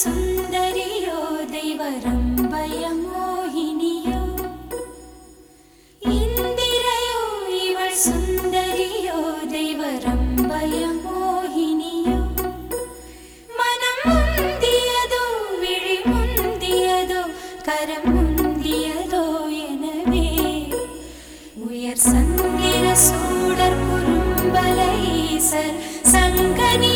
സുന്ദരിയോ ദൈവരംഭയ മോഹിനിയോ ഇന്ദിരയോ ഇവൾ സുന്ദരിയോ ദൈവരംഭയ മോഹിനിയോ മനം മുന്തിയതോ വിഴി മുന്തിയതോ കരം മുന്തിയതോ எனவே உயர் சந்திர சூடர் குறும்பல ஈசர் சங்கனி